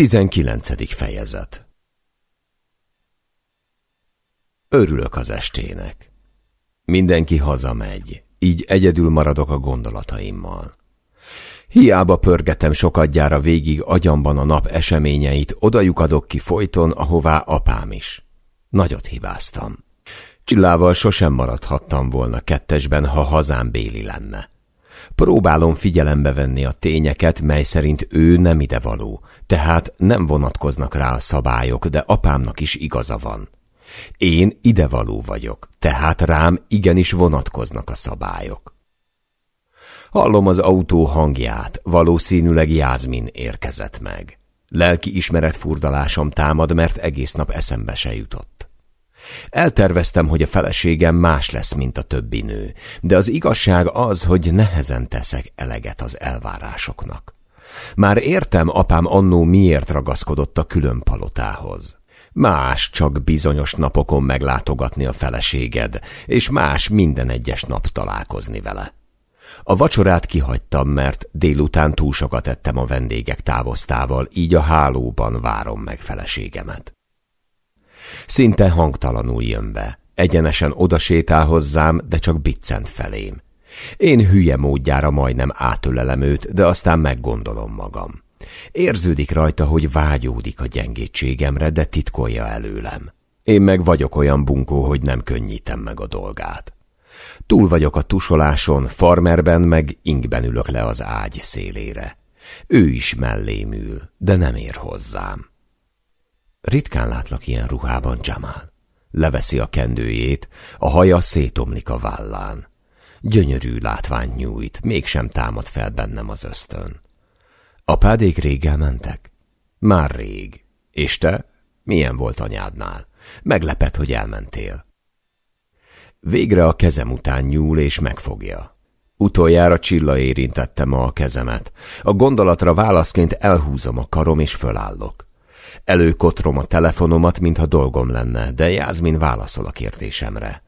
19. fejezet Örülök az estének. Mindenki hazamegy, így egyedül maradok a gondolataimmal. Hiába pörgetem sokadjára végig agyamban a nap eseményeit, odajuk adok ki folyton, ahová apám is. Nagyot hibáztam. Csillával sosem maradhattam volna kettesben, ha hazám Béli lenne. Próbálom figyelembe venni a tényeket, mely szerint ő nem idevaló, tehát nem vonatkoznak rá a szabályok, de apámnak is igaza van. Én idevaló vagyok, tehát rám igenis vonatkoznak a szabályok. Hallom az autó hangját, valószínűleg Jázmin érkezett meg. Lelki ismeret furdalásom támad, mert egész nap eszembe se jutott. Elterveztem, hogy a feleségem más lesz, mint a többi nő, de az igazság az, hogy nehezen teszek eleget az elvárásoknak. Már értem, apám annó miért ragaszkodott a külön palotához. Más csak bizonyos napokon meglátogatni a feleséged, és más minden egyes nap találkozni vele. A vacsorát kihagytam, mert délután túl sokat ettem a vendégek távoztával, így a hálóban várom meg feleségemet. Szinte hangtalanul jön be. Egyenesen odasétál hozzám, de csak biccent felém. Én hülye módjára majdnem átölelem őt, de aztán meggondolom magam. Érződik rajta, hogy vágyódik a gyengétségemre, de titkolja előlem. Én meg vagyok olyan bunkó, hogy nem könnyítem meg a dolgát. Túl vagyok a tusoláson, farmerben meg ingben ülök le az ágy szélére. Ő is mellém ül, de nem ér hozzám. Ritkán látlak ilyen ruhában, Jamal. Leveszi a kendőjét, a haja szétomlik a vállán. Gyönyörű látvány nyújt, mégsem támad fel bennem az ösztön. Apádék réggel mentek? Már rég. És te? Milyen volt anyádnál? Meglepet, hogy elmentél. Végre a kezem után nyúl és megfogja. Utoljára Csilla érintette ma a kezemet. A gondolatra válaszként elhúzom a karom és fölállok. Előkotrom a telefonomat, mintha dolgom lenne, de Jászmin válaszol a kérdésemre.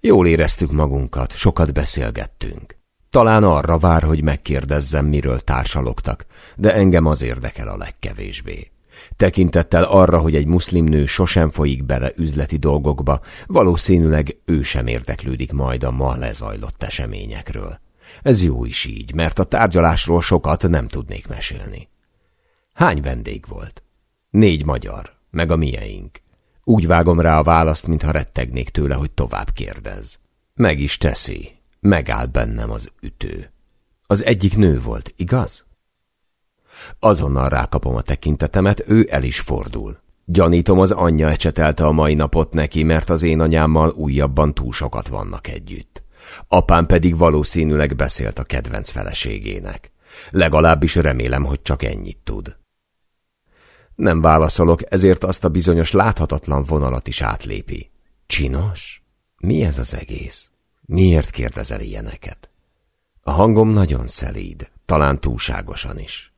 Jól éreztük magunkat, sokat beszélgettünk. Talán arra vár, hogy megkérdezzem, miről társalogtak, de engem az érdekel a legkevésbé. Tekintettel arra, hogy egy muszlim nő sosem folyik bele üzleti dolgokba, valószínűleg ő sem érdeklődik majd a ma lezajlott eseményekről. Ez jó is így, mert a tárgyalásról sokat nem tudnék mesélni. Hány vendég volt? Négy magyar, meg a mieink. Úgy vágom rá a választ, mintha rettegnék tőle, hogy tovább kérdez. Meg is teszi. Megáll bennem az ütő. Az egyik nő volt, igaz? Azonnal rákapom a tekintetemet, ő el is fordul. Gyanítom, az anyja ecsetelte a mai napot neki, mert az én anyámmal újabban túl sokat vannak együtt. Apám pedig valószínűleg beszélt a kedvenc feleségének. Legalábbis remélem, hogy csak ennyit tud. Nem válaszolok, ezért azt a bizonyos láthatatlan vonalat is átlépi. Csinos? Mi ez az egész? Miért kérdezel ilyeneket? A hangom nagyon szelíd, talán túlságosan is.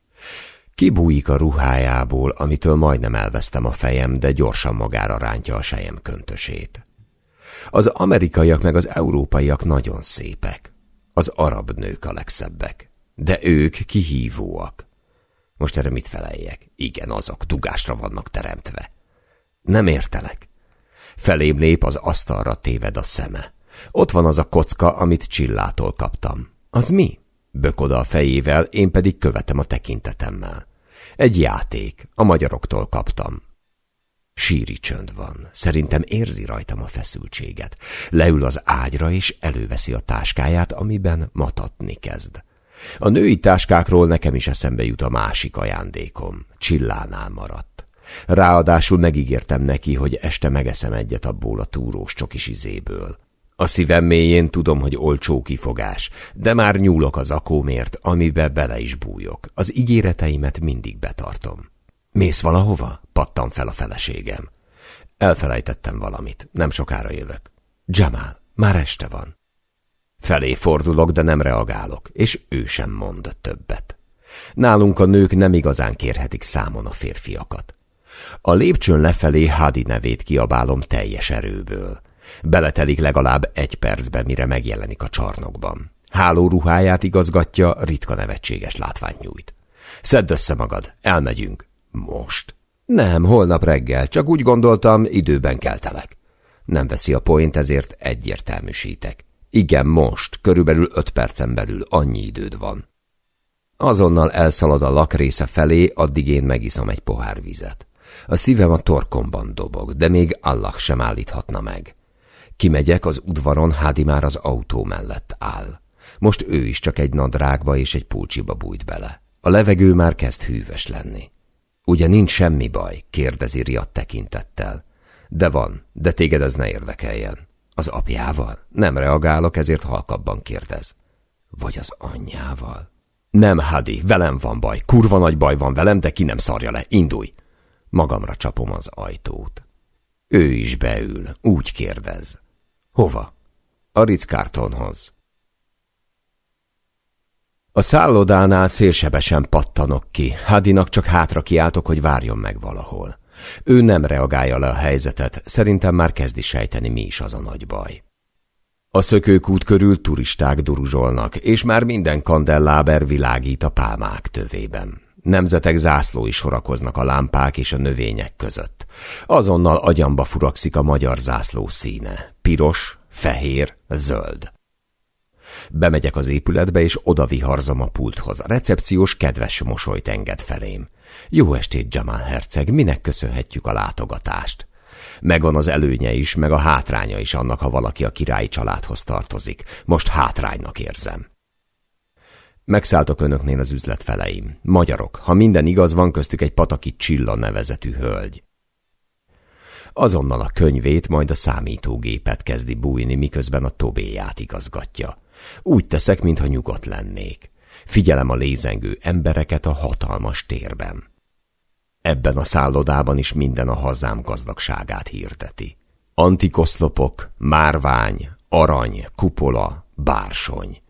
Kibújik a ruhájából, amitől majdnem elvesztem a fejem, de gyorsan magára rántja a sejem köntösét. Az amerikaiak meg az európaiak nagyon szépek. Az arab nők a legszebbek. De ők kihívóak. Most erre mit feleljek? Igen, azok dugásra vannak teremtve. Nem értelek. Felém lép, az asztalra téved a szeme. Ott van az a kocka, amit Csillától kaptam. Az mi? Bök a fejével, én pedig követem a tekintetemmel. Egy játék, a magyaroktól kaptam. Síri csönd van. Szerintem érzi rajtam a feszültséget. Leül az ágyra, és előveszi a táskáját, amiben matatni kezd. A női táskákról nekem is eszembe jut a másik ajándékom. Csillánál maradt. Ráadásul megígértem neki, hogy este megeszem egyet abból a túrós csokis izéből. A szívem mélyén tudom, hogy olcsó kifogás, de már nyúlok az akómért, amibe bele is bújok. Az ígéreteimet mindig betartom. Mész valahova? Pattam fel a feleségem. Elfelejtettem valamit, nem sokára jövök. Jamal, már este van. Felé fordulok, de nem reagálok, és ő sem mond többet. Nálunk a nők nem igazán kérhetik számon a férfiakat. A lépcsőn lefelé Hadi nevét kiabálom teljes erőből. Beletelik legalább egy percbe, mire megjelenik a csarnokban. Háló ruháját igazgatja, ritka nevetséges látvány nyújt. Szedd össze magad, elmegyünk. Most? Nem, holnap reggel, csak úgy gondoltam, időben keltelek. Nem veszi a point, ezért egyértelműsítek. Igen, most, körülbelül öt percen belül annyi időd van. Azonnal elszalad a lakrésze felé, addig én megiszom egy pohár vizet. A szívem a torkomban dobog, de még Allah sem állíthatna meg. Kimegyek az udvaron, Hádi már az autó mellett áll. Most ő is csak egy nadrágba és egy pulcsiba bújt bele. A levegő már kezd hűvös lenni. Ugye nincs semmi baj, kérdezi riadt tekintettel. De van, de téged ez ne érdekeljen. Az apjával? Nem reagálok, ezért halkabban kérdez. Vagy az anyjával? Nem, Hadi, velem van baj. Kurva nagy baj van velem, de ki nem szarja le. Indulj! Magamra csapom az ajtót. Ő is beül, úgy kérdez. Hova? A Ritz-Cartonhoz. A szállodánál szélsebesen pattanok ki. Hadinak csak hátra kiáltok, hogy várjon meg valahol. Ő nem reagálja le a helyzetet, szerintem már kezdi sejteni, mi is az a nagy baj. A szökőkút körül turisták duruzsolnak, és már minden kandelláber világít a pálmák tövében. Nemzetek zászlói sorakoznak a lámpák és a növények között. Azonnal agyamba furakszik a magyar zászló színe. Piros, fehér, zöld. Bemegyek az épületbe, és oda viharzom a pulthoz. A recepciós kedves mosolyt enged felém. Jó estét, Jamal herceg, minek köszönhetjük a látogatást? Megvan az előnye is, meg a hátránya is annak, ha valaki a királyi családhoz tartozik. Most hátránynak érzem. Megszálltok önöknél az üzlet feleim. Magyarok, ha minden igaz, van köztük egy pataki Csilla nevezetű hölgy. Azonnal a könyvét, majd a számítógépet kezdi bújni, miközben a tobéját igazgatja. Úgy teszek, mintha nyugodt lennék. Figyelem a lézengő embereket a hatalmas térben. Ebben a szállodában is minden a hazám gazdagságát hirdeti. Antikoszlopok, márvány, arany, kupola, bársony.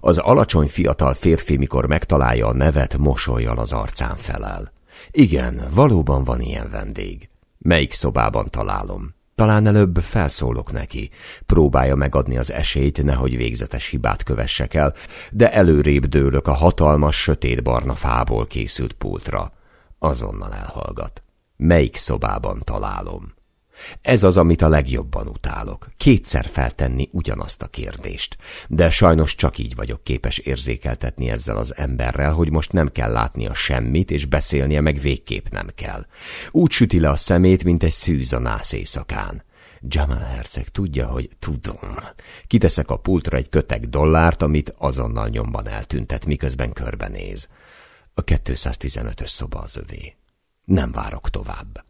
Az alacsony fiatal férfi, mikor megtalálja a nevet, mosolyjal az arcán felel. Igen, valóban van ilyen vendég. Melyik szobában találom? Talán előbb felszólok neki. Próbálja megadni az esélyt, nehogy végzetes hibát kövessek el, de előrébb dőlök a hatalmas, sötétbarna fából készült pultra. Azonnal elhallgat. Melyik szobában találom? Ez az, amit a legjobban utálok. Kétszer feltenni ugyanazt a kérdést. De sajnos csak így vagyok képes érzékeltetni ezzel az emberrel, hogy most nem kell látnia semmit, és beszélnie meg végképp nem kell. Úgy süti le a szemét, mint egy szűz a nász éjszakán. Jamal herceg tudja, hogy tudom. Kiteszek a pultra egy kötek dollárt, amit azonnal nyomban eltüntet, miközben körbenéz. A 215-ös szoba az övé. Nem várok tovább.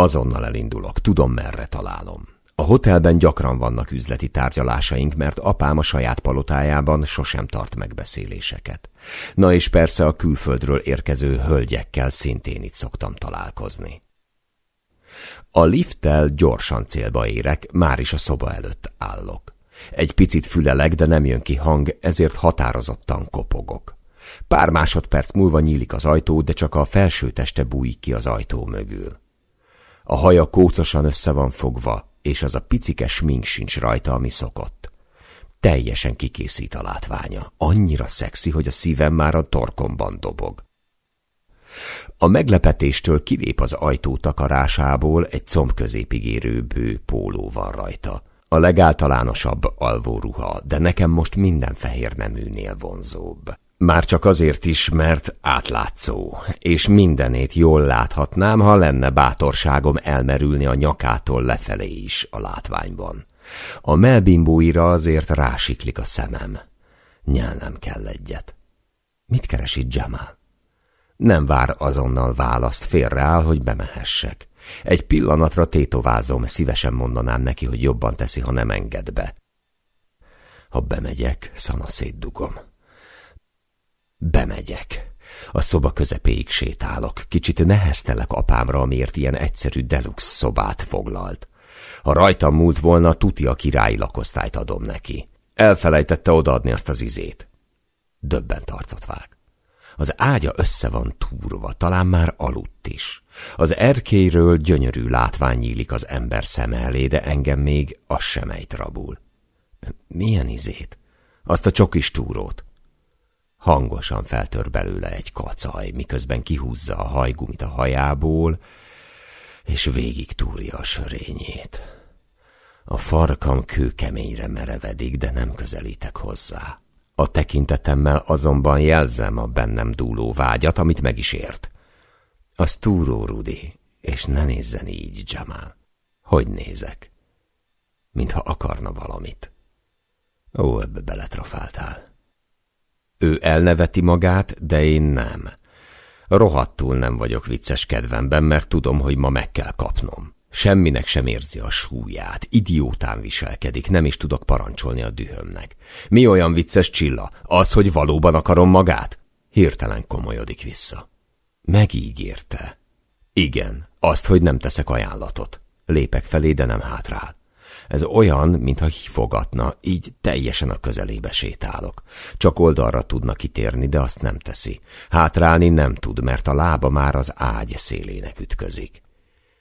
Azonnal elindulok, tudom merre találom. A hotelben gyakran vannak üzleti tárgyalásaink, mert apám a saját palotájában sosem tart megbeszéléseket. Na és persze a külföldről érkező hölgyekkel szintén itt szoktam találkozni. A lifttel gyorsan célba érek, már is a szoba előtt állok. Egy picit fülelek, de nem jön ki hang, ezért határozottan kopogok. Pár másodperc múlva nyílik az ajtó, de csak a felső teste bújik ki az ajtó mögül. A haja kócosan össze van fogva, és az a picike smink sincs rajta, ami szokott. Teljesen kikészít a látványa. Annyira szexi, hogy a szívem már a torkomban dobog. A meglepetéstől kilép az ajtó takarásából egy comb középig érő bő póló van rajta. A legáltalánosabb alvóruha, de nekem most minden fehér neműnél vonzóbb. Már csak azért is, mert átlátszó, és mindenét jól láthatnám, ha lenne bátorságom elmerülni a nyakától lefelé is a látványban. A melbimbóira azért rásiklik a szemem. Nyelnem kell egyet. Mit keres itt Jamal? Nem vár azonnal választ, félreáll, hogy bemehessek. Egy pillanatra tétovázom, szívesen mondanám neki, hogy jobban teszi, ha nem enged be. Ha bemegyek, szana szétdugom. Bemegyek. A szoba közepéig sétálok. Kicsit neheztelek apámra, amiért ilyen egyszerű deluxe szobát foglalt. Ha rajtam múlt volna, tuti a királyi lakosztályt adom neki. Elfelejtette odaadni azt az izét. Döbben tarcot vág. Az ágya össze van túrva, talán már aludt is. Az erkélyről gyönyörű látvány nyílik az ember szem elé, de engem még az sem ejt rabul. Milyen izét? Azt a csokis túrót. Hangosan feltör belőle egy kacaj, miközben kihúzza a hajgumit a hajából, és végig túrja a sörényét. A farkam kőkeményre merevedik, de nem közelítek hozzá. A tekintetemmel azonban jelzem a bennem dúló vágyat, amit meg is ért. Az túró, Rudi, és ne nézzen így, Jamal. Hogy nézek? Mintha akarna valamit. Ó, ebbe beletrafáltál. Ő elneveti magát, de én nem. Rohadtul nem vagyok vicces kedvemben, mert tudom, hogy ma meg kell kapnom. Semminek sem érzi a súlyát, idiótán viselkedik, nem is tudok parancsolni a dühömnek. Mi olyan vicces csilla? Az, hogy valóban akarom magát? Hirtelen komolyodik vissza. Megígérte. Igen, azt, hogy nem teszek ajánlatot. Lépek felé, de nem hátrál. Ez olyan, mintha hifogatna, így teljesen a közelébe sétálok. Csak oldalra tudna kitérni, de azt nem teszi. Hátrálni nem tud, mert a lába már az ágy szélének ütközik.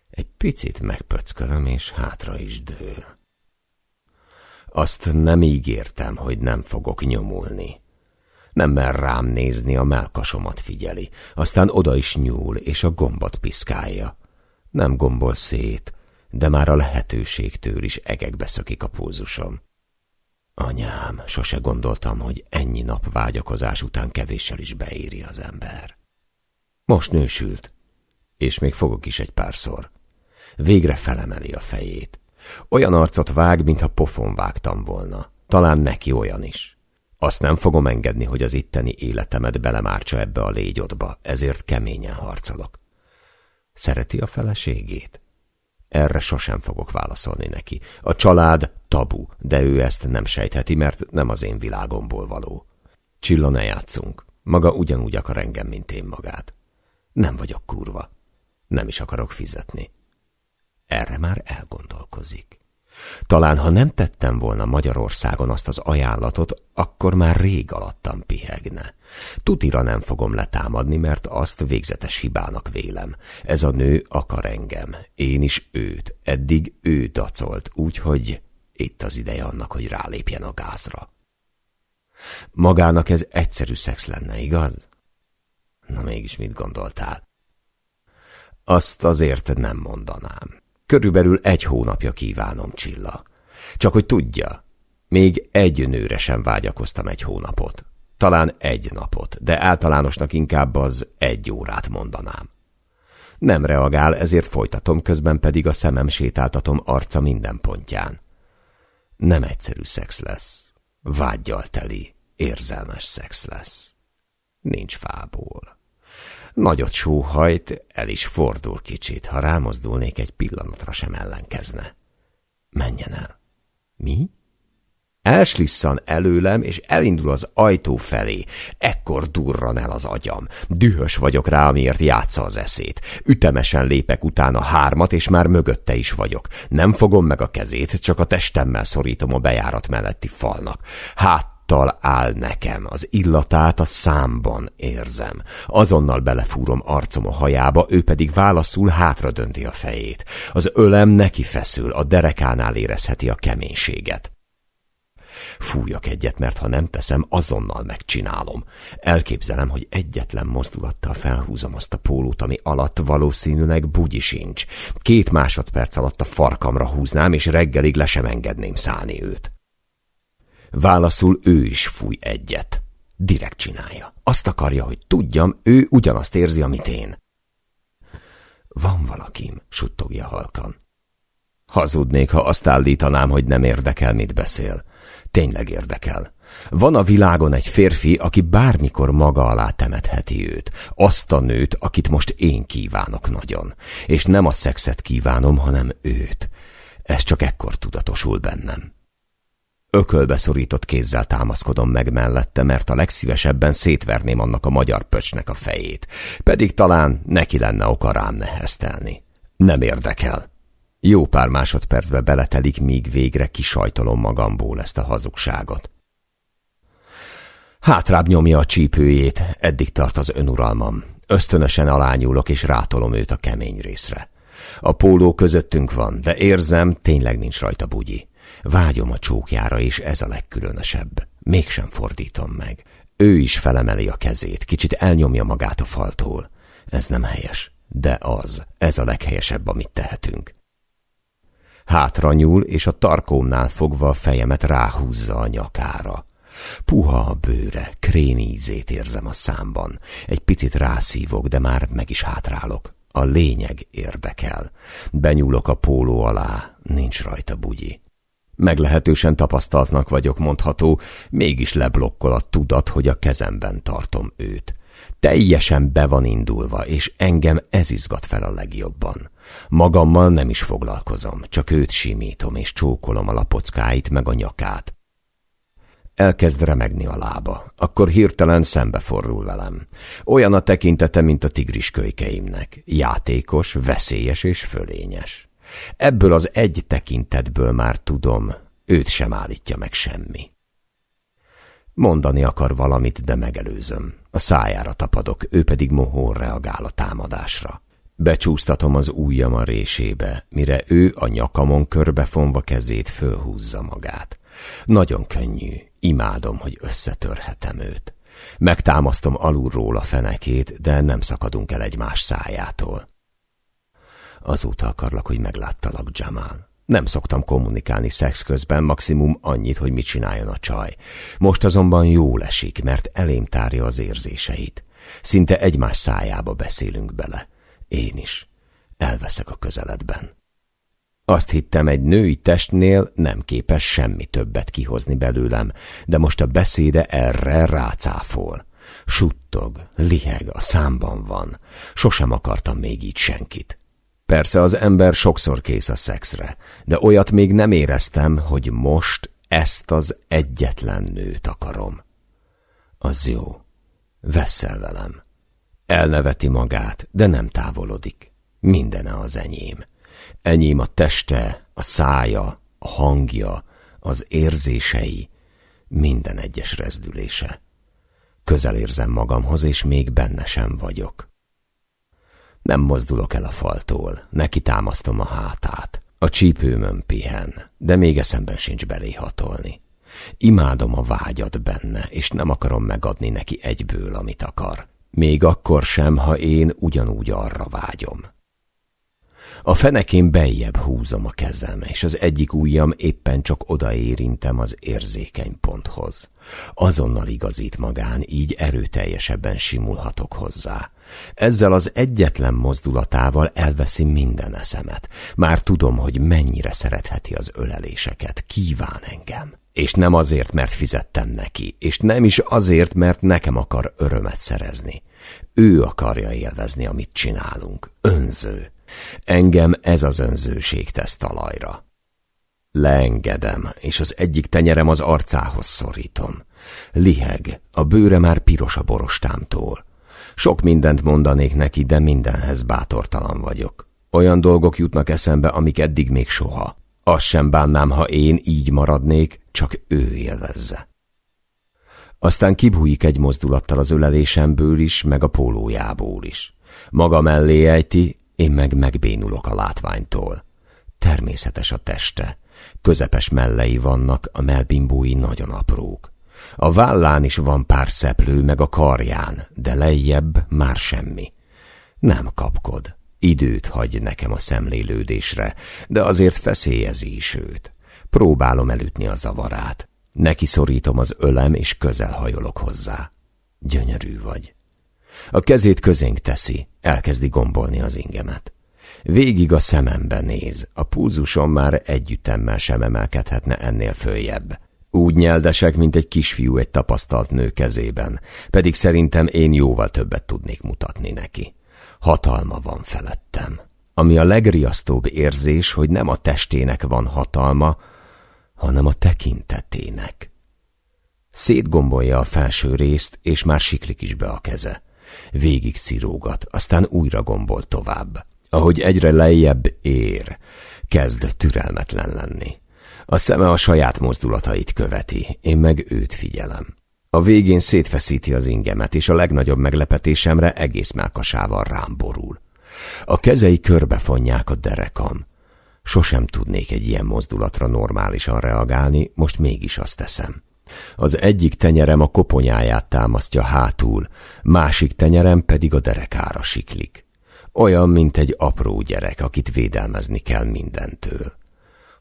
Egy picit megpöckölöm, és hátra is dől. Azt nem ígértem, hogy nem fogok nyomulni. Nem mer rám nézni, a melkasomat figyeli, aztán oda is nyúl, és a gombot piszkálja. Nem gombol szét, de már a lehetőségtől is egekbe szökik a pulzusom. Anyám, sose gondoltam, hogy ennyi nap vágyakozás után kevéssel is beéri az ember. Most nősült, és még fogok is egy párszor. Végre felemeli a fejét. Olyan arcot vág, mintha pofon vágtam volna. Talán neki olyan is. Azt nem fogom engedni, hogy az itteni életemet belemártsa ebbe a légyodba, ezért keményen harcolok. Szereti a feleségét? Erre sosem fogok válaszolni neki. A család tabu, de ő ezt nem sejtheti, mert nem az én világomból való. Csilla, ne játszunk. Maga ugyanúgy akar engem, mint én magát. Nem vagyok kurva. Nem is akarok fizetni. Erre már elgondolkozik. Talán, ha nem tettem volna Magyarországon azt az ajánlatot, akkor már rég alattam pihegne. Tutira nem fogom letámadni, mert azt végzetes hibának vélem. Ez a nő akar engem, én is őt. Eddig ő dacolt, úgyhogy itt az ideje annak, hogy rálépjen a gázra. Magának ez egyszerű szex lenne, igaz? Na mégis mit gondoltál? Azt azért nem mondanám. Körülbelül egy hónapja kívánom, Csilla. Csak hogy tudja, még egy nőre sem vágyakoztam egy hónapot. Talán egy napot, de általánosnak inkább az egy órát mondanám. Nem reagál, ezért folytatom, közben pedig a szemem sétáltatom arca minden pontján. Nem egyszerű szex lesz. Vágyjal teli, érzelmes szex lesz. Nincs fából. Nagyot sóhajt, el is fordul kicsit, ha rámozdulnék egy pillanatra sem ellenkezne. Menjen el. Mi? Elslisszan előlem, és elindul az ajtó felé. Ekkor durran el az agyam. Dühös vagyok rá, amiért játsza az eszét. Ütemesen lépek utána hármat, és már mögötte is vagyok. Nem fogom meg a kezét, csak a testemmel szorítom a bejárat melletti falnak. Hát tudattal áll nekem, az illatát a számban érzem. Azonnal belefúrom arcom a hajába, ő pedig válaszul hátra dönti a fejét. Az ölem neki feszül, a derekánál érezheti a keménységet. Fújjak egyet, mert ha nem teszem, azonnal megcsinálom. Elképzelem, hogy egyetlen mozdulattal felhúzom azt a pólót, ami alatt valószínűleg bugyi sincs. Két másodperc alatt a farkamra húznám, és reggelig le sem engedném szállni őt. Válaszul ő is fúj egyet. Direkt csinálja. Azt akarja, hogy tudjam, ő ugyanazt érzi, amit én. Van valakim, suttogja halkan. Hazudnék, ha azt állítanám, hogy nem érdekel, mit beszél. Tényleg érdekel. Van a világon egy férfi, aki bármikor maga alá temetheti őt. Azt a nőt, akit most én kívánok nagyon. És nem a szexet kívánom, hanem őt. Ez csak ekkor tudatosul bennem. Ökölbe szorított kézzel támaszkodom meg mellette, mert a legszívesebben szétverném annak a magyar pöcsnek a fejét, pedig talán neki lenne oka rám neheztelni. Nem érdekel. Jó pár másodpercbe beletelik, míg végre kisajtolom magamból ezt a hazugságot. Hátrább nyomja a csípőjét, eddig tart az önuralmam. Ösztönösen alányulok, és rátolom őt a kemény részre. A póló közöttünk van, de érzem, tényleg nincs rajta bugyi. Vágyom a csókjára, és ez a legkülönösebb. Mégsem fordítom meg. Ő is felemeli a kezét, kicsit elnyomja magát a faltól. Ez nem helyes, de az, ez a leghelyesebb, amit tehetünk. Hátra nyúl, és a tarkómnál fogva a fejemet ráhúzza a nyakára. Puha a bőre, krémi ízét érzem a számban. Egy picit rászívok, de már meg is hátrálok. A lényeg érdekel. Benyúlok a póló alá, nincs rajta bugyi. Meglehetősen tapasztaltnak vagyok, mondható, mégis leblokkol a tudat, hogy a kezemben tartom őt. Teljesen be van indulva, és engem ez izgat fel a legjobban. Magammal nem is foglalkozom, csak őt simítom, és csókolom a lapockáit meg a nyakát. Elkezd remegni a lába, akkor hirtelen szembefordul velem. Olyan a tekintete, mint a tigris kölykeimnek. Játékos, veszélyes és fölényes. Ebből az egy tekintetből már tudom, őt sem állítja meg semmi. Mondani akar valamit, de megelőzöm. A szájára tapadok, ő pedig mohón reagál a támadásra. Becsúsztatom az ujjam a résébe, mire ő a nyakamon körbefonva kezét fölhúzza magát. Nagyon könnyű, imádom, hogy összetörhetem őt. Megtámasztom alulról a fenekét, de nem szakadunk el egymás szájától. Azóta akarlak, hogy megláttalak, Jamal. Nem szoktam kommunikálni szex közben, maximum annyit, hogy mit csináljon a csaj. Most azonban jól esik, mert elém tárja az érzéseit. Szinte egymás szájába beszélünk bele. Én is. Elveszek a közeledben. Azt hittem, egy női testnél nem képes semmi többet kihozni belőlem, de most a beszéde erre rácáfol. Suttog, liheg, a számban van. Sosem akartam még így senkit. Persze az ember sokszor kész a szexre, de olyat még nem éreztem, hogy most ezt az egyetlen nőt akarom. Az jó. Vesszel velem. Elneveti magát, de nem távolodik. Mindene az enyém. Enyém a teste, a szája, a hangja, az érzései, minden egyes rezdülése. Közel érzem magamhoz, és még benne sem vagyok. Nem mozdulok el a faltól, neki támasztom a hátát. A csípőmön pihen, de még eszemben sincs belé hatolni. Imádom a vágyat benne, és nem akarom megadni neki egyből, amit akar. Még akkor sem, ha én ugyanúgy arra vágyom. A fenekén bejjebb húzom a kezem, és az egyik ujjam éppen csak odaérintem az érzékeny ponthoz. Azonnal igazít magán, így erőteljesebben simulhatok hozzá. Ezzel az egyetlen mozdulatával elveszi minden eszemet. Már tudom, hogy mennyire szeretheti az öleléseket, kíván engem. És nem azért, mert fizettem neki, és nem is azért, mert nekem akar örömet szerezni. Ő akarja élvezni, amit csinálunk. Önző. Engem ez az önzőség tesz talajra. Leengedem, és az egyik tenyerem az arcához szorítom. Liheg, a bőre már piros a borostámtól. Sok mindent mondanék neki, de mindenhez bátortalan vagyok. Olyan dolgok jutnak eszembe, amik eddig még soha. Azt sem bánnám, ha én így maradnék, csak ő élvezze. Aztán kibújik egy mozdulattal az ölelésemből is, meg a pólójából is. Maga mellé ejti, én meg megbénulok a látványtól. Természetes a teste. Közepes mellei vannak, a melbimbói nagyon aprók. A vállán is van pár szeplő, meg a karján, de lejjebb már semmi. Nem kapkod. Időt hagy nekem a szemlélődésre, de azért feszélyezi is őt. Próbálom elütni a zavarát. Neki szorítom az ölem, és közel hajolok hozzá. Gyönyörű vagy. A kezét közénk teszi, elkezdi gombolni az ingemet. Végig a szemembe néz, a pulzusom már együttemmel sem emelkedhetne ennél följebb. Úgy nyeldesek, mint egy kisfiú egy tapasztalt nő kezében, pedig szerintem én jóval többet tudnék mutatni neki. Hatalma van felettem. Ami a legriasztóbb érzés, hogy nem a testének van hatalma, hanem a tekintetének. Szétgombolja a felső részt, és már siklik is be a keze. Végig cirógat, aztán újra gombol tovább. Ahogy egyre lejjebb ér, kezd türelmetlen lenni. A szeme a saját mozdulatait követi, én meg őt figyelem. A végén szétfeszíti az ingemet, és a legnagyobb meglepetésemre egész melkasával rám borul. A kezei körbefonják a derekam. Sosem tudnék egy ilyen mozdulatra normálisan reagálni, most mégis azt teszem. Az egyik tenyerem a koponyáját támasztja hátul, másik tenyerem pedig a derekára siklik. Olyan, mint egy apró gyerek, akit védelmezni kell mindentől.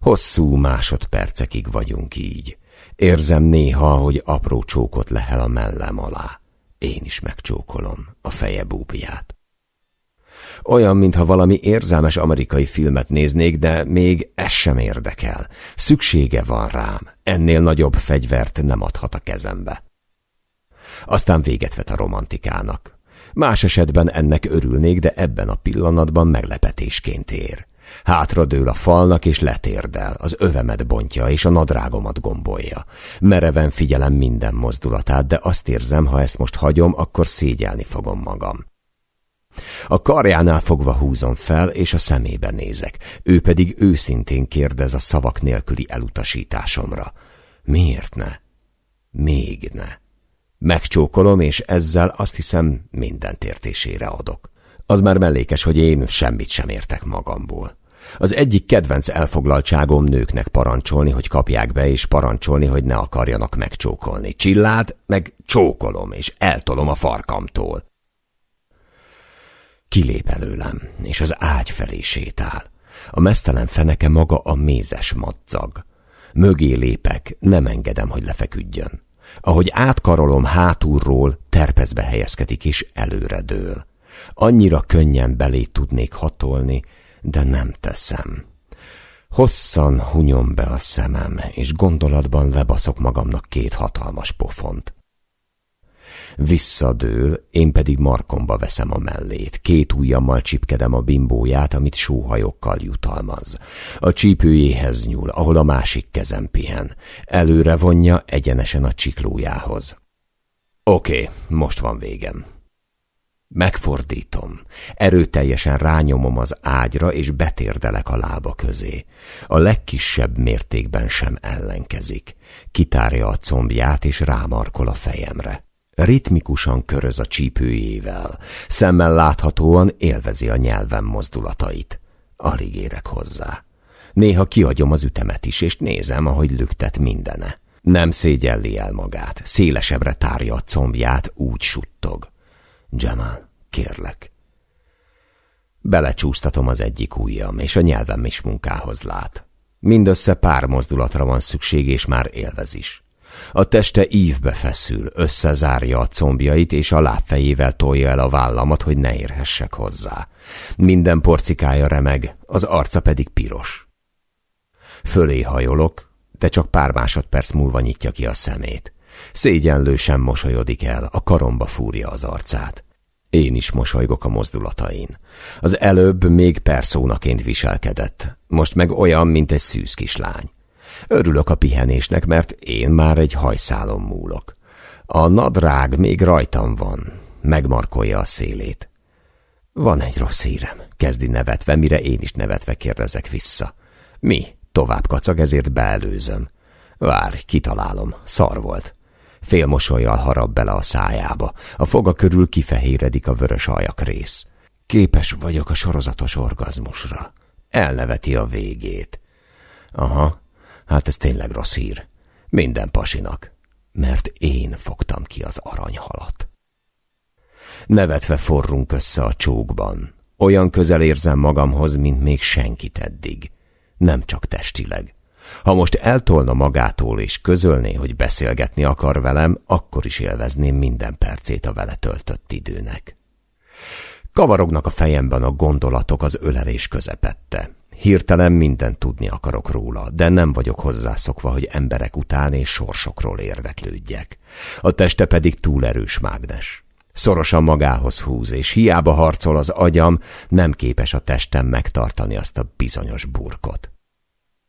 Hosszú másodpercekig vagyunk így. Érzem néha, hogy apró csókot lehel a mellem alá. Én is megcsókolom a feje búbját. Olyan, mintha valami érzelmes amerikai filmet néznék, de még ez sem érdekel. Szüksége van rám, ennél nagyobb fegyvert nem adhat a kezembe. Aztán véget vet a romantikának. Más esetben ennek örülnék, de ebben a pillanatban meglepetésként ér. Hátradől a falnak és letérdel, az övemet bontja és a nadrágomat gombolja. Mereven figyelem minden mozdulatát, de azt érzem, ha ezt most hagyom, akkor szégyelni fogom magam. A karjánál fogva húzom fel, és a szemébe nézek. Ő pedig őszintén kérdez a szavak nélküli elutasításomra. Miért ne? Még ne. Megcsókolom, és ezzel azt hiszem minden tértésére adok. Az már mellékes, hogy én semmit sem értek magamból. Az egyik kedvenc elfoglaltságom nőknek parancsolni, hogy kapják be, és parancsolni, hogy ne akarjanak megcsókolni. Csillát meg csókolom, és eltolom a farkamtól. Kilép előlem, és az ágy felé sétál. A mesztelen feneke maga a mézes madzag. Mögé lépek, nem engedem, hogy lefeküdjön. Ahogy átkarolom hátulról, terpezbe helyezkedik és előre dől. Annyira könnyen belé tudnék hatolni, de nem teszem. Hosszan hunyom be a szemem, és gondolatban lebaszok magamnak két hatalmas pofont. Visszadől, én pedig markomba veszem a mellét. Két ujjammal csipkedem a bimbóját, amit sóhajokkal jutalmaz. A csípőjéhez nyúl, ahol a másik kezem pihen. Előre vonja egyenesen a csiklójához. Oké, most van végem. Megfordítom. Erőteljesen rányomom az ágyra, és betérdelek a lába közé. A legkisebb mértékben sem ellenkezik. Kitárja a combját, és rámarkol a fejemre. Ritmikusan köröz a csípőjével, szemmel láthatóan élvezi a nyelvem mozdulatait. Alig érek hozzá. Néha kiadjom az ütemet is, és nézem, ahogy lüktet mindene. Nem szégyelli el magát, szélesebbre tárja a combját, úgy suttog. Jamal, kérlek. Belecsúsztatom az egyik ujjam, és a nyelvem is munkához lát. Mindössze pár mozdulatra van szükség, és már élvez is. A teste ívbe feszül, összezárja a combjait, és a lábfejével tolja el a vállamat, hogy ne érhessek hozzá. Minden porcikája remeg, az arca pedig piros. Fölé hajolok, de csak pár másodperc múlva nyitja ki a szemét. Szégyenlősen mosolyodik el, a karomba fúrja az arcát. Én is mosolygok a mozdulatain. Az előbb még perszónaként viselkedett, most meg olyan, mint egy szűz kislány. Örülök a pihenésnek, mert én már egy hajszálon múlok. A nadrág még rajtam van, megmarkolja a szélét. Van egy rossz hírem, kezdi nevetve, mire én is nevetve kérdezek vissza. Mi? Tovább kacag, ezért beelőzöm. Várj, kitalálom, szar volt. Félmosolyjal harap bele a szájába, a foga körül kifehéredik a vörös ajak rész. Képes vagyok a sorozatos orgazmusra. Elneveti a végét. Aha, Hát ez tényleg rossz hír. Minden pasinak. Mert én fogtam ki az aranyhalat. Nevetve forrunk össze a csókban. Olyan közel érzem magamhoz, mint még senkit eddig. Nem csak testileg. Ha most eltolna magától és közölné, hogy beszélgetni akar velem, akkor is élvezném minden percét a vele töltött időnek. Kavarognak a fejemben a gondolatok az ölelés közepette. Hirtelen mindent tudni akarok róla, de nem vagyok hozzászokva, hogy emberek után és sorsokról érdeklődjek. A teste pedig túl erős mágnes. Szorosan magához húz, és hiába harcol az agyam, nem képes a testem megtartani azt a bizonyos burkot.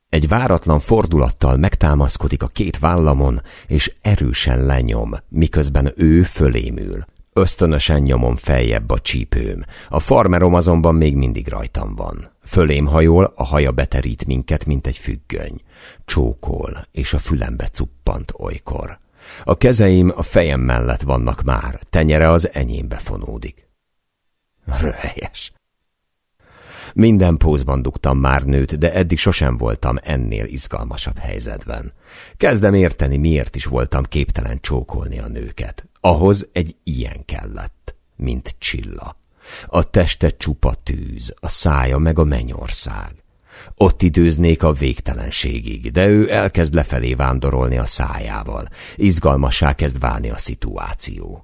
Egy váratlan fordulattal megtámaszkodik a két vállamon, és erősen lenyom, miközben ő fölémül. Ösztönösen nyomom feljebb a csípőm, a farmerom azonban még mindig rajtam van. Fölém hajol, a haja beterít minket, mint egy függöny. Csókol, és a fülembe cuppant olykor. A kezeim a fejem mellett vannak már, tenyere az enyémbe fonódik. Röhelyes. Minden pózban dugtam már nőt, de eddig sosem voltam ennél izgalmasabb helyzetben. Kezdem érteni, miért is voltam képtelen csókolni a nőket. Ahhoz egy ilyen kellett, mint Csilla. A teste csupa tűz, a szája meg a mennyország. Ott időznék a végtelenségig, de ő elkezd lefelé vándorolni a szájával. Izgalmassá kezd válni a szituáció.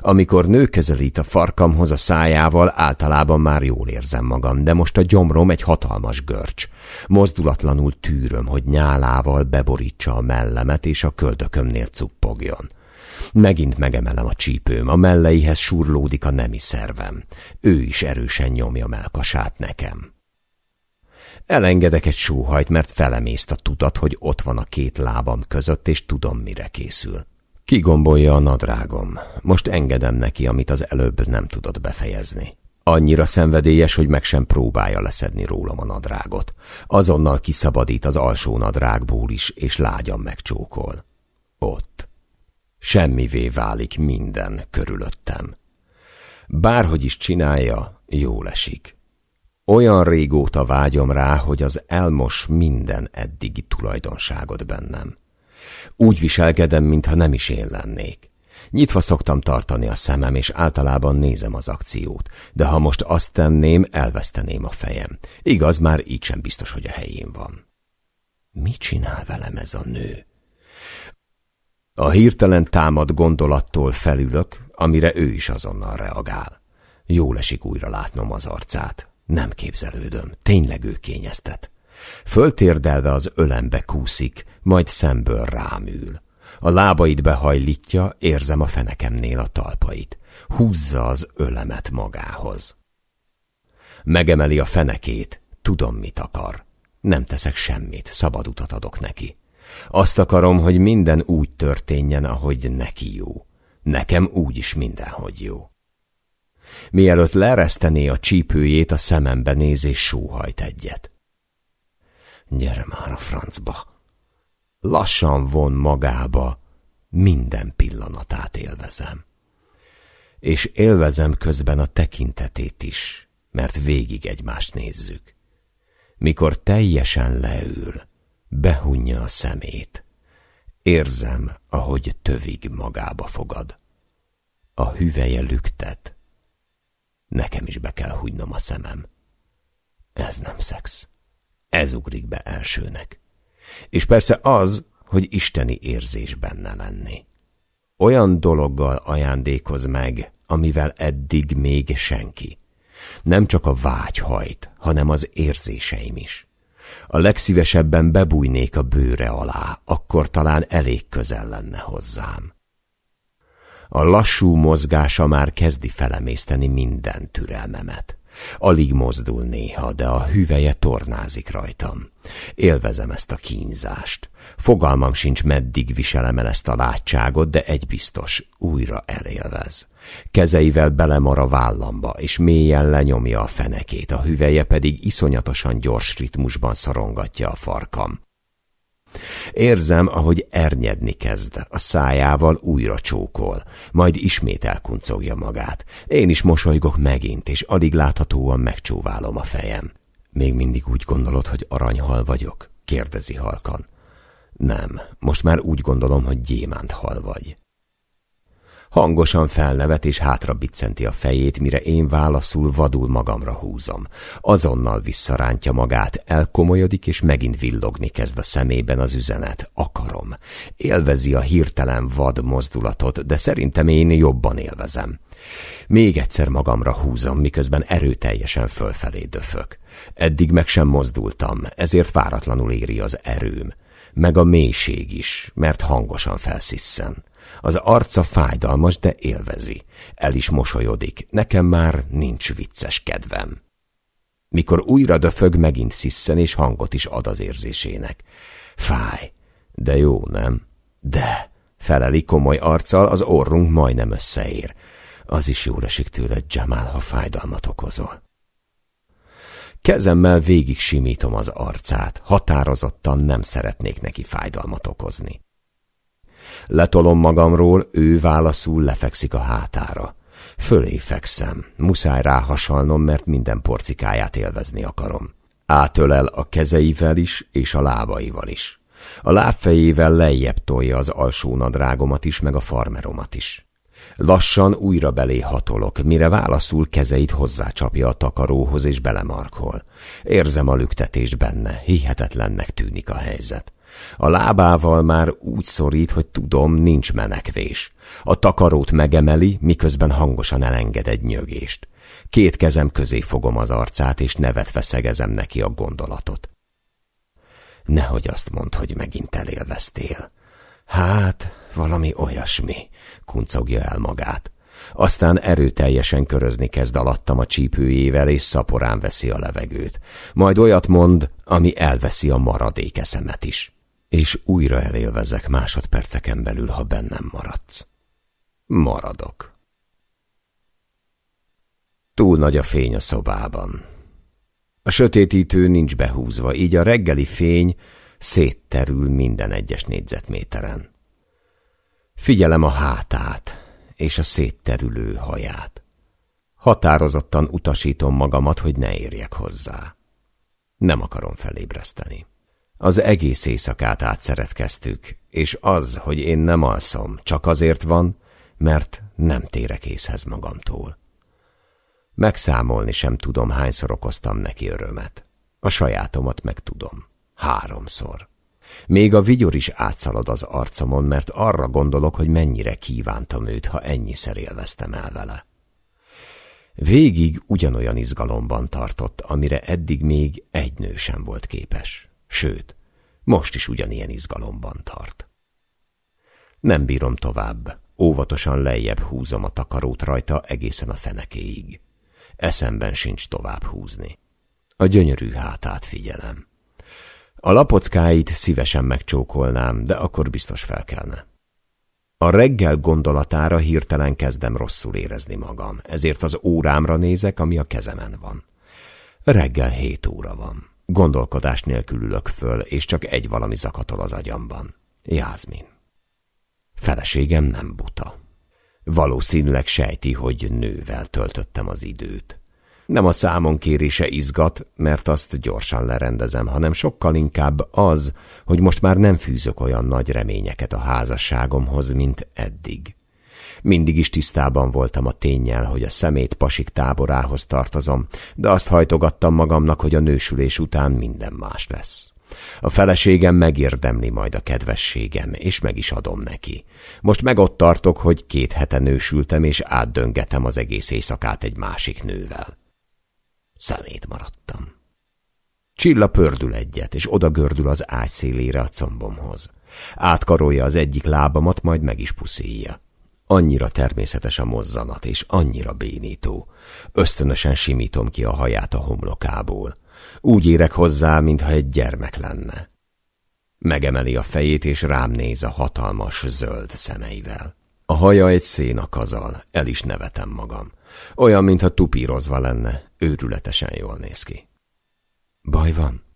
Amikor nő közelít a farkamhoz a szájával, általában már jól érzem magam, de most a gyomrom egy hatalmas görcs. Mozdulatlanul tűröm, hogy nyálával beborítsa a mellemet, és a köldökömnél cuppogjon. Megint megemelem a csípőm, a melleihez surlódik a nemi szervem. Ő is erősen nyomja melkasát nekem. Elengedek egy sóhajt, mert felemészt a tudat, hogy ott van a két lábam között, és tudom, mire készül. Kigombolja a nadrágom. Most engedem neki, amit az előbb nem tudott befejezni. Annyira szenvedélyes, hogy meg sem próbálja leszedni rólam a nadrágot. Azonnal kiszabadít az alsó nadrágból is, és lágyan megcsókol. Ott. Semmivé válik minden körülöttem. Bárhogy is csinálja, jól esik. Olyan régóta vágyom rá, hogy az elmos minden eddigi tulajdonságot bennem. Úgy viselkedem, mintha nem is én lennék. Nyitva szoktam tartani a szemem, és általában nézem az akciót, de ha most azt tenném, elveszteném a fejem. Igaz, már így sem biztos, hogy a helyén van. Mit csinál velem ez a nő? A hirtelen támad gondolattól felülök, amire ő is azonnal reagál. Jól esik újra látnom az arcát. Nem képzelődöm, tényleg ő kényeztet. Föltérdelve az ölembe kúszik, majd szemből rámül. A lábait behajlítja, érzem a fenekemnél a talpait. Húzza az ölemet magához. Megemeli a fenekét, tudom, mit akar. Nem teszek semmit, szabad utat adok neki. Azt akarom, hogy minden úgy történjen, ahogy neki jó. Nekem úgy is mindenhogy jó. Mielőtt leeresztené a csípőjét, a szemembe néz és sóhajt egyet. Gyere már a francba! Lassan von magába, minden pillanatát élvezem. És élvezem közben a tekintetét is, mert végig egymást nézzük. Mikor teljesen leül, behunja a szemét. Érzem, ahogy tövig magába fogad. A hüveje lüktet. Nekem is be kell hunynom a szemem. Ez nem szex. Ez ugrik be elsőnek. És persze az, hogy isteni érzés benne lenni. Olyan dologgal ajándékoz meg, amivel eddig még senki. Nem csak a vágy hajt, hanem az érzéseim is. A legszívesebben bebújnék a bőre alá, akkor talán elég közel lenne hozzám. A lassú mozgása már kezdi felemészteni minden türelmemet. Alig mozdul néha, de a hüveje tornázik rajtam. Élvezem ezt a kínzást. Fogalmam sincs, meddig viselem el ezt a látságot, de egy biztos, újra elélvez. Kezeivel belemar a vállamba, és mélyen lenyomja a fenekét, a hüveje pedig iszonyatosan gyors ritmusban szorongatja a farkam. Érzem, ahogy ernyedni kezd, a szájával újra csókol, majd ismét elkuncogja magát. Én is mosolygok megint, és alig láthatóan megcsóválom a fejem. Még mindig úgy gondolod, hogy aranyhal vagyok? kérdezi halkan. Nem, most már úgy gondolom, hogy gyémánt hal vagy. Hangosan felnevet és hátra biccenti a fejét, mire én válaszul vadul magamra húzom. Azonnal visszarántja magát, elkomolyodik és megint villogni kezd a szemében az üzenet. Akarom. Élvezi a hirtelen vad mozdulatot, de szerintem én jobban élvezem. Még egyszer magamra húzom, miközben erőteljesen fölfelé döfök. Eddig meg sem mozdultam, ezért váratlanul éri az erőm. Meg a mélység is, mert hangosan felszisszen. Az arca fájdalmas, de élvezi. El is mosolyodik. Nekem már nincs vicces kedvem. Mikor újra döfög, megint sziszen, és hangot is ad az érzésének. Fáj. De jó, nem? De, feleli komoly arccal, az orrunk majdnem összeér. Az is jól esik tőled, Jamal, ha fájdalmat okozol. Kezemmel végig simítom az arcát, határozottan nem szeretnék neki fájdalmat okozni. Letolom magamról, ő válaszul lefekszik a hátára. Fölé fekszem, muszáj ráhasalnom, mert minden porcikáját élvezni akarom. Átölel a kezeivel is, és a lábaival is. A lábfejével lejjebb tolja az alsó nadrágomat is, meg a farmeromat is. Lassan újra belé hatolok, mire válaszul kezeit hozzácsapja a takaróhoz és belemarkol. Érzem a lüktetést benne, hihetetlennek tűnik a helyzet. A lábával már úgy szorít, hogy tudom, nincs menekvés. A takarót megemeli, miközben hangosan elenged egy nyögést. Két kezem közé fogom az arcát, és nevetve szegezem neki a gondolatot. Nehogy azt mondd, hogy megint elélveztél. Hát, valami olyasmi, kuncogja el magát. Aztán erőteljesen körözni kezd alattam a csípőjével, és szaporán veszi a levegőt. Majd olyat mond, ami elveszi a maradék eszemet is. És újra elélvezek másodperceken belül, ha bennem maradsz. Maradok. Túl nagy a fény a szobában. A sötétítő nincs behúzva, így a reggeli fény szétterül minden egyes négyzetméteren. Figyelem a hátát és a szétterülő haját. Határozottan utasítom magamat, hogy ne érjek hozzá. Nem akarom felébreszteni. Az egész éjszakát átszeretkeztük, és az, hogy én nem alszom, csak azért van, mert nem térek észhez magamtól. Megszámolni sem tudom, hányszor okoztam neki örömet. A sajátomat meg tudom. Háromszor. Még a vigyor is átszalad az arcomon, mert arra gondolok, hogy mennyire kívántam őt, ha ennyiszer élveztem el vele. Végig ugyanolyan izgalomban tartott, amire eddig még egy nő sem volt képes. Sőt, most is ugyanilyen izgalomban tart. Nem bírom tovább. Óvatosan lejjebb húzom a takarót rajta egészen a fenekéig. Eszemben sincs tovább húzni. A gyönyörű hátát figyelem. A lapockáit szívesen megcsókolnám, de akkor biztos felkelne. A reggel gondolatára hirtelen kezdem rosszul érezni magam, ezért az órámra nézek, ami a kezemen van. Reggel hét óra van. Gondolkodás nélkül ülök föl, és csak egy valami zakatol az agyamban. Jázmin. Feleségem nem buta. Valószínűleg sejti, hogy nővel töltöttem az időt. Nem a számon kérése izgat, mert azt gyorsan lerendezem, hanem sokkal inkább az, hogy most már nem fűzök olyan nagy reményeket a házasságomhoz, mint eddig. Mindig is tisztában voltam a tényel, hogy a szemét pasik táborához tartozom, de azt hajtogattam magamnak, hogy a nősülés után minden más lesz. A feleségem megérdemli majd a kedvességem, és meg is adom neki. Most meg ott tartok, hogy két hete nősültem, és átdöngetem az egész éjszakát egy másik nővel. Szemét maradtam. Csilla pördül egyet, és oda gördül az ágy szélére a combomhoz. Átkarolja az egyik lábamat, majd meg is puszíja. Annyira természetes a mozzanat, és annyira bénító. Ösztönösen simítom ki a haját a homlokából. Úgy érek hozzá, mintha egy gyermek lenne. Megemeli a fejét, és rám néz a hatalmas zöld szemeivel. A haja egy szénakazal, el is nevetem magam. Olyan, mintha tupírozva lenne, őrületesen jól néz ki. Baj van?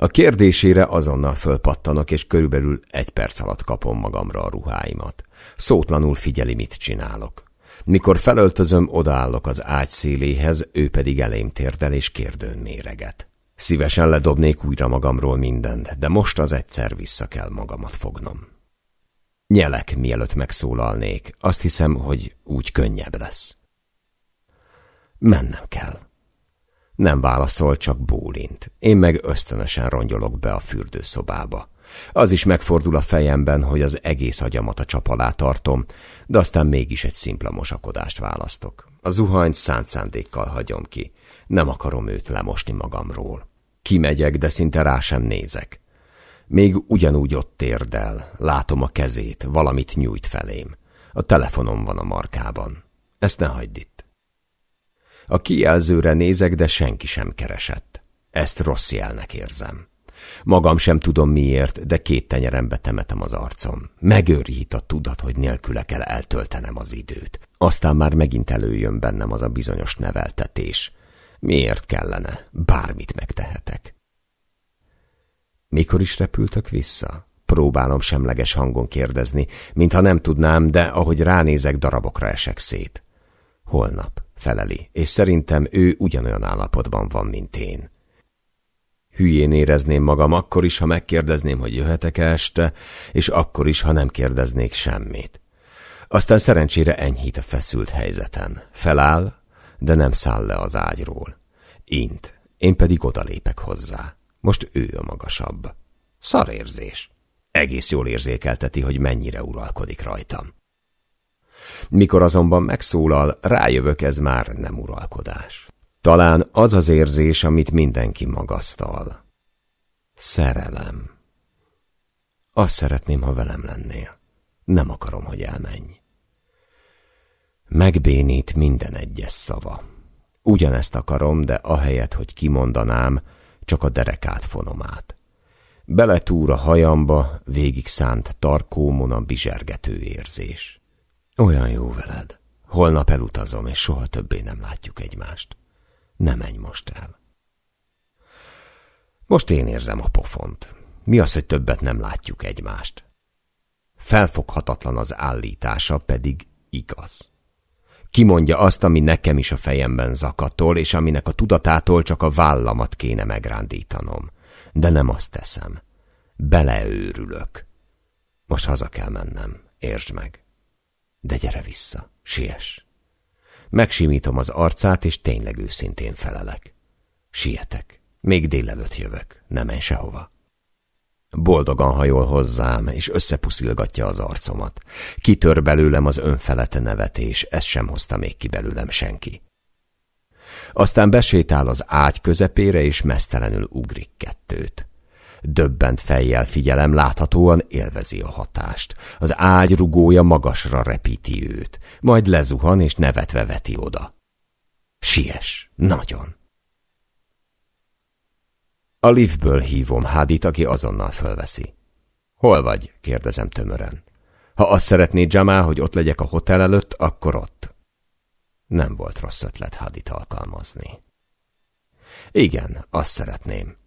A kérdésére azonnal fölpattanok, és körülbelül egy perc alatt kapom magamra a ruháimat. Szótlanul figyeli, mit csinálok. Mikor felöltözöm, odaállok az ágy széléhez, ő pedig elém térdel és kérdőn méreget. Szívesen ledobnék újra magamról mindent, de most az egyszer vissza kell magamat fognom. Nyelek, mielőtt megszólalnék. Azt hiszem, hogy úgy könnyebb lesz. Mennem kell. Nem válaszol, csak bólint. Én meg ösztönösen rongyolok be a fürdőszobába. Az is megfordul a fejemben, hogy az egész agyamat a csap alá tartom, de aztán mégis egy szimpla mosakodást választok. A zuhanyt szánt szándékkal hagyom ki. Nem akarom őt lemosni magamról. Kimegyek, de szinte rá sem nézek. Még ugyanúgy ott térdel, látom a kezét, valamit nyújt felém. A telefonom van a markában. Ezt ne hagyd itt. A kijelzőre nézek, de senki sem keresett. Ezt rossz jelnek érzem. Magam sem tudom miért, de két tenyerembe temetem az arcom. Megőrít a tudat, hogy nélküle kell eltöltenem az időt. Aztán már megint előjön bennem az a bizonyos neveltetés. Miért kellene? Bármit megtehetek. Mikor is repültök vissza? Próbálom semleges hangon kérdezni, mintha nem tudnám, de ahogy ránézek, darabokra esek szét. Holnap, feleli, és szerintem ő ugyanolyan állapotban van, mint én. Hülyén érezném magam akkor is, ha megkérdezném, hogy jöhetek -e este, és akkor is, ha nem kérdeznék semmit. Aztán szerencsére enyhít a feszült helyzeten. Feláll, de nem száll le az ágyról. Int, én pedig odalépek hozzá. Most ő a magasabb. Szarérzés. Egész jól érzékelteti, hogy mennyire uralkodik rajtam. Mikor azonban megszólal, rájövök, ez már nem uralkodás. Talán az az érzés, amit mindenki magasztal. Szerelem. Azt szeretném, ha velem lennél. Nem akarom, hogy elmenj. Megbénít minden egyes szava. Ugyanezt akarom, de ahelyett, hogy kimondanám, csak a derekát fonom át. Beletúr a hajamba, végig szánt tarkómon a bizsergető érzés. Olyan jó veled. Holnap elutazom, és soha többé nem látjuk egymást. Ne menj most el. Most én érzem a pofont. Mi az, hogy többet nem látjuk egymást? Felfoghatatlan az állítása, pedig igaz. Kimondja azt, ami nekem is a fejemben zakatol, és aminek a tudatától csak a vállamat kéne megrándítanom. De nem azt teszem. Beleőrülök. Most haza kell mennem, értsd meg. De gyere vissza, siess. Megsimítom az arcát, és tényleg őszintén felelek. Sietek. Még délelőtt jövök. Nem menj sehova. Boldogan hajol hozzám, és összepuszilgatja az arcomat. Kitör belőlem az önfelete nevetés, ezt sem hozta még ki belőlem senki. Aztán besétál az ágy közepére, és mesztelenül ugrik kettőt. Döbbent fejjel figyelem, láthatóan élvezi a hatást. Az ágy rugója magasra repíti őt, majd lezuhan és nevetve veti oda. Sies, nagyon. A liftből hívom Hádit, aki azonnal fölveszi. Hol vagy? kérdezem tömören. Ha azt szeretnéd, Jamal, hogy ott legyek a hotel előtt, akkor ott. Nem volt rossz ötlet Hadit alkalmazni. Igen, azt szeretném.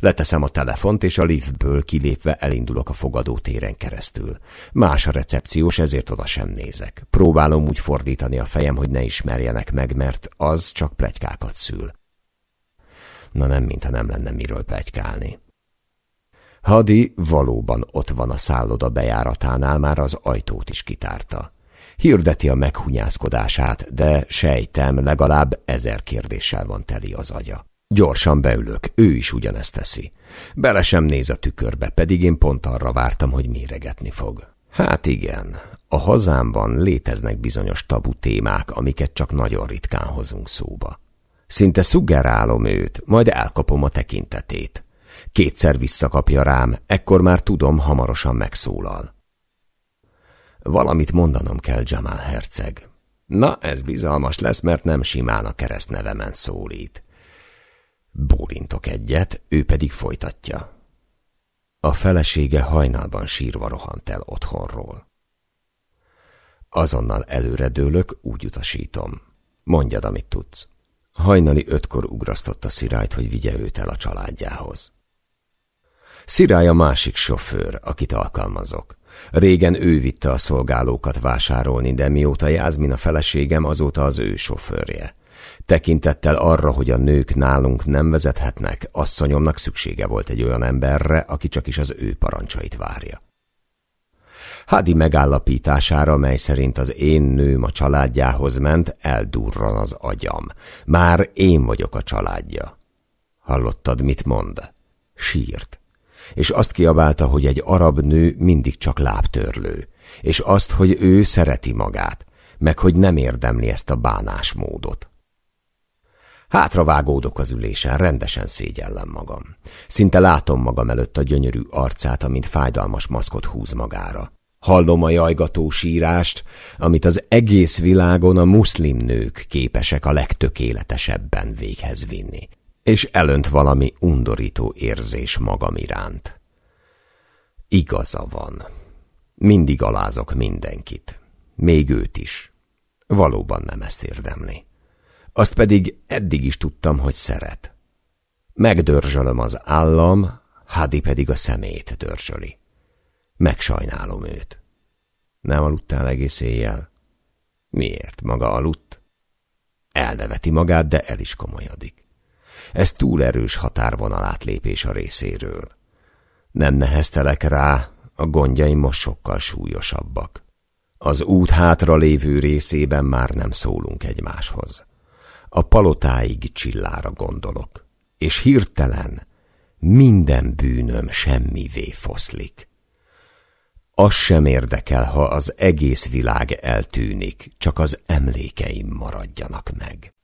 Leteszem a telefont, és a liftből kilépve elindulok a fogadó téren keresztül. Más a recepciós, ezért oda sem nézek. Próbálom úgy fordítani a fejem, hogy ne ismerjenek meg, mert az csak plegykákat szül. Na nem, mintha nem lenne miről plegykálni. Hadi valóban ott van a szálloda bejáratánál, már az ajtót is kitárta. Hirdeti a meghunyászkodását, de sejtem, legalább ezer kérdéssel van teli az agya. Gyorsan beülök, ő is ugyanezt teszi. Bele sem néz a tükörbe, pedig én pont arra vártam, hogy méregetni fog. Hát igen, a hazámban léteznek bizonyos tabu témák, amiket csak nagyon ritkán hozunk szóba. Szinte szuggerálom őt, majd elkapom a tekintetét. Kétszer visszakapja rám, ekkor már tudom, hamarosan megszólal. Valamit mondanom kell Jamal herceg. Na, ez bizalmas lesz, mert nem simán a keresztnevemen szólít. Bólintok egyet, ő pedig folytatja. A felesége hajnalban sírva rohant el otthonról. Azonnal előredőlök, úgy utasítom. Mondjad, amit tudsz. Hajnali ötkor ugrasztotta Szirályt, hogy vigye őt el a családjához. Szirály a másik sofőr, akit alkalmazok. Régen ő vitte a szolgálókat vásárolni, de mióta Jászmin a feleségem, azóta az ő sofőrje. Tekintettel arra, hogy a nők nálunk nem vezethetnek, asszonyomnak szüksége volt egy olyan emberre, aki csak is az ő parancsait várja. Hadi megállapítására, mely szerint az én nőm a családjához ment, eldurran az agyam. Már én vagyok a családja. Hallottad, mit mond? Sírt. És azt kiabálta, hogy egy arab nő mindig csak lábtörlő, és azt, hogy ő szereti magát, meg hogy nem érdemli ezt a bánásmódot. Hátravágódok az ülésen, rendesen szégyellem magam. Szinte látom magam előtt a gyönyörű arcát, amint fájdalmas maszkot húz magára. Hallom a jajgató sírást, amit az egész világon a muszlim nők képesek a legtökéletesebben véghez vinni, és elönt valami undorító érzés magam iránt. Igaza van. Mindig alázok mindenkit. Még őt is. Valóban nem ezt érdemli. Azt pedig eddig is tudtam, hogy szeret. Megdörzsölöm az állam, Hadi pedig a szemét dörzsöli. Megsajnálom őt. Nem aludtál egész éjjel? Miért? Maga aludt? Elneveti magát, de el is komolyodik. Ez túl erős határvonal átlépés a részéről. Nem neheztelek rá, a gondjaim most sokkal súlyosabbak. Az út hátra lévő részében már nem szólunk egymáshoz. A palotáig csillára gondolok, és hirtelen minden bűnöm semmivé foszlik. Az sem érdekel, ha az egész világ eltűnik, csak az emlékeim maradjanak meg.